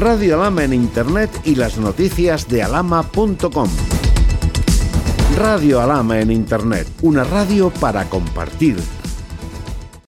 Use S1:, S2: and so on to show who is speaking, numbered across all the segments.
S1: Radio Alama en Internet y las noticias de alama.com. Radio Alama en Internet, una radio para compartir.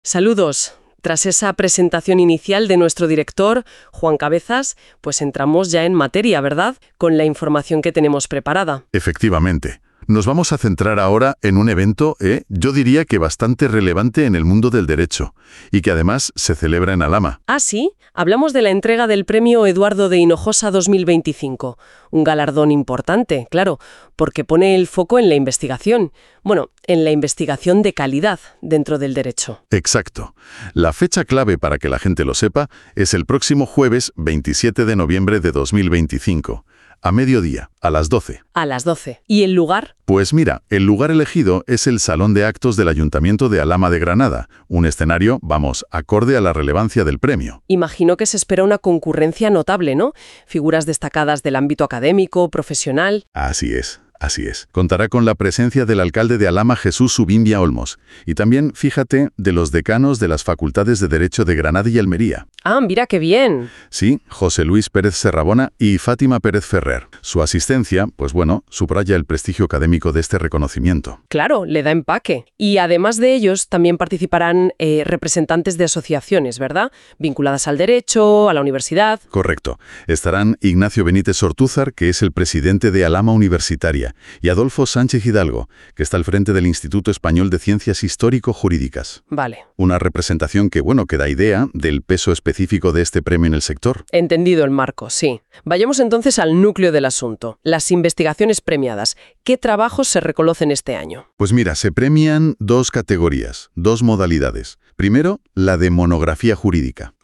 S2: Saludos. Tras esa presentación inicial de nuestro director, Juan Cabezas, pues entramos ya en materia, ¿verdad? Con la información que tenemos preparada.
S3: Efectivamente. Nos vamos a centrar ahora en un evento, eh, yo diría que bastante relevante en el mundo del derecho, y que además se celebra en Alama.
S2: Ah, sí, hablamos de la entrega del premio Eduardo de Hinojosa 2025, un galardón importante, claro, porque pone el foco en la investigación, bueno, en la investigación de calidad dentro del derecho.
S3: Exacto. La fecha clave para que la gente lo sepa es el próximo jueves 27 de noviembre de 2025 a mediodía, a las 12.
S2: A las 12. ¿Y el lugar?
S3: Pues mira, el lugar elegido es el Salón de Actos del Ayuntamiento de Alama de Granada, un escenario, vamos, acorde a la relevancia del premio.
S2: Imagino que se espera una concurrencia notable, ¿no? Figuras destacadas del ámbito académico, profesional.
S3: Así es. Así es. Contará con la presencia del alcalde de Alama Jesús Subimbia Olmos y también, fíjate, de los decanos de las Facultades de Derecho de Granada y Almería.
S2: Ah, mira qué bien.
S3: Sí, José Luis Pérez Serrabona y Fátima Pérez Ferrer. Su asistencia, pues bueno, subraya el prestigio académico de este reconocimiento.
S2: Claro, le da empaque. Y además de ellos, también participarán eh, representantes de asociaciones, ¿verdad? Vinculadas al derecho, a la universidad.
S3: Correcto. Estarán Ignacio Benítez Ortúzar, que es el presidente de Alama Universitaria, y Adolfo Sánchez Hidalgo, que está al frente del Instituto Español de Ciencias Histórico-Jurídicas.
S2: Vale.
S3: Una representación que, bueno, que da idea del peso específico de este premio en el sector.
S2: Entendido el marco, sí. Vayamos entonces al núcleo del asunto, las investigaciones premiadas. ¿Qué trabajos se reconocen este año?
S3: Pues mira, se premian dos categorías, dos modalidades. Primero, la de monografía jurídica.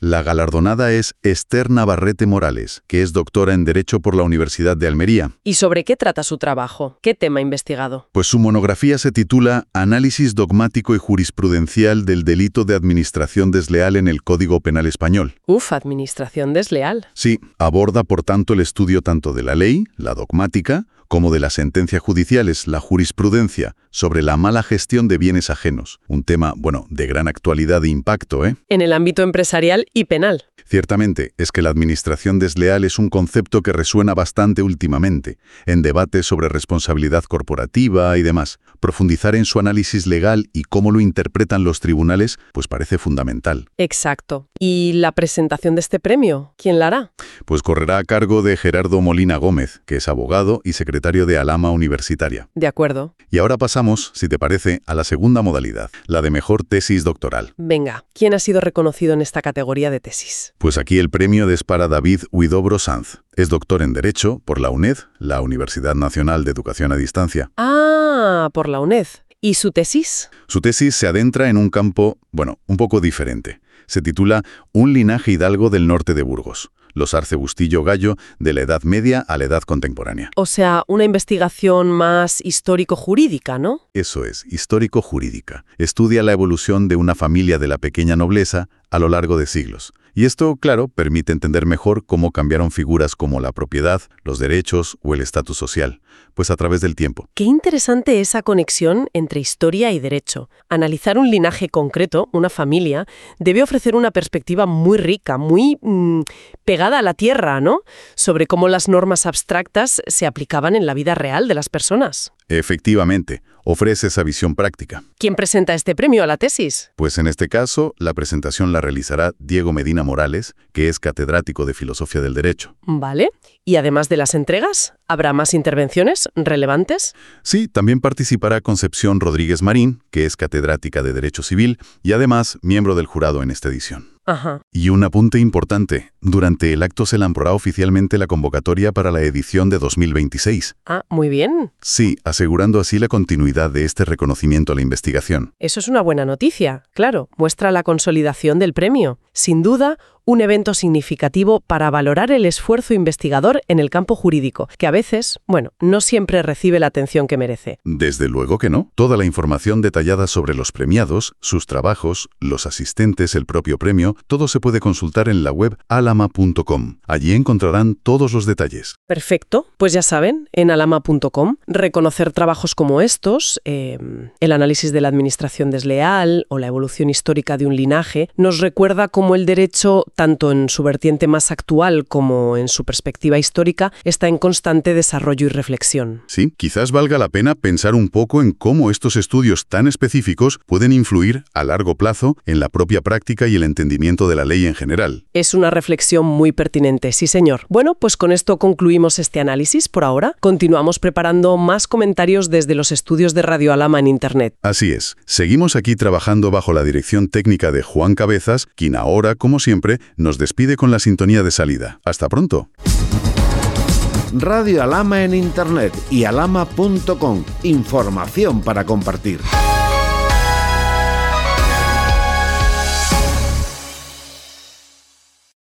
S3: La galardonada es Esther Navarrete Morales, que es doctora en Derecho por la Universidad de Almería.
S2: ¿Y sobre qué trata su trabajo? ¿Qué tema ha investigado?
S3: Pues su monografía se titula Análisis dogmático y jurisprudencial del delito de administración desleal en el Código Penal Español.
S2: Uf, administración desleal.
S3: Sí, aborda por tanto el estudio tanto de la ley, la dogmática, como de las sentencias judiciales, la jurisprudencia sobre la mala gestión de bienes ajenos. Un tema, bueno, de gran actualidad e impacto, ¿eh?
S2: En el ámbito empresarial y penal.
S3: Ciertamente, es que la administración desleal es un concepto que resuena bastante últimamente, en debates sobre responsabilidad corporativa y demás. Profundizar en su análisis legal y cómo lo interpretan los tribunales, pues parece fundamental.
S2: Exacto. ¿Y la presentación de este premio? ¿Quién la hará?
S3: Pues correrá a cargo de Gerardo Molina Gómez, que es abogado y secretario de Alama Universitaria.
S2: De acuerdo.
S3: Y ahora pasamos, si te parece, a la segunda modalidad, la de mejor tesis doctoral.
S2: Venga, ¿quién ha sido reconocido en esta categoría de tesis?
S3: Pues aquí el premio es para David Huidobro Sanz. Es doctor en Derecho por la UNED, la Universidad Nacional de Educación a Distancia.
S2: Ah, por la UNED. ¿Y su tesis?
S3: Su tesis se adentra en un campo, bueno, un poco diferente. Se titula Un linaje hidalgo del norte de Burgos los Arce Bustillo Gallo de la Edad Media a la Edad Contemporánea.
S2: O sea, una investigación más histórico-jurídica, ¿no?
S3: Eso es, histórico-jurídica. Estudia la evolución de una familia de la pequeña nobleza a lo largo de siglos. Y esto, claro, permite entender mejor cómo cambiaron figuras como la propiedad, los derechos o el estatus social, pues a través del tiempo.
S2: Qué interesante esa conexión entre historia y derecho. Analizar un linaje concreto, una familia, debe ofrecer una perspectiva muy rica, muy mm, pegada a la tierra, ¿no? Sobre cómo las normas abstractas se aplicaban en la vida real de las personas.
S3: Efectivamente, ofrece esa visión práctica.
S2: ¿Quién presenta este premio a la tesis?
S3: Pues en este caso, la presentación la realizará Diego Medina Morales, que es catedrático de Filosofía del Derecho.
S2: Vale. ¿Y además de las entregas, habrá más intervenciones relevantes?
S3: Sí, también participará Concepción Rodríguez Marín, que es catedrática de Derecho Civil y además miembro del jurado en esta edición.
S2: Ajá.
S3: Y un apunte importante. Durante el acto se lanzará oficialmente la convocatoria para la edición de 2026.
S2: Ah, muy bien.
S3: Sí, asegurando así la continuidad de este reconocimiento a la investigación.
S2: Eso es una buena noticia, claro. Muestra la consolidación del premio. Sin duda, un evento significativo para valorar el esfuerzo investigador en el campo jurídico, que a veces, bueno, no siempre recibe la atención que merece.
S3: Desde luego que no. Toda la información detallada sobre los premiados, sus trabajos, los asistentes, el propio premio, todo se puede consultar en la web alama.com. Allí encontrarán todos los detalles.
S2: Perfecto. Pues ya saben, en alama.com, reconocer trabajos como estos, eh, el análisis de la administración desleal o la evolución histórica de un linaje, nos recuerda cómo el derecho tanto en su vertiente más actual como en su perspectiva histórica, está en constante desarrollo y reflexión.
S3: Sí, quizás valga la pena pensar un poco en cómo estos estudios tan específicos pueden influir a largo plazo en la propia práctica y el entendimiento de la ley en general.
S2: Es una reflexión muy pertinente, sí señor. Bueno, pues con esto concluimos este análisis por ahora. Continuamos preparando más comentarios desde los estudios de Radio Alama en Internet.
S3: Así es. Seguimos aquí trabajando bajo la dirección técnica de Juan Cabezas, quien ahora, como siempre, nos despide con la sintonía de salida. Hasta pronto.
S1: Radio Alama en Internet y alama.com. Información para compartir.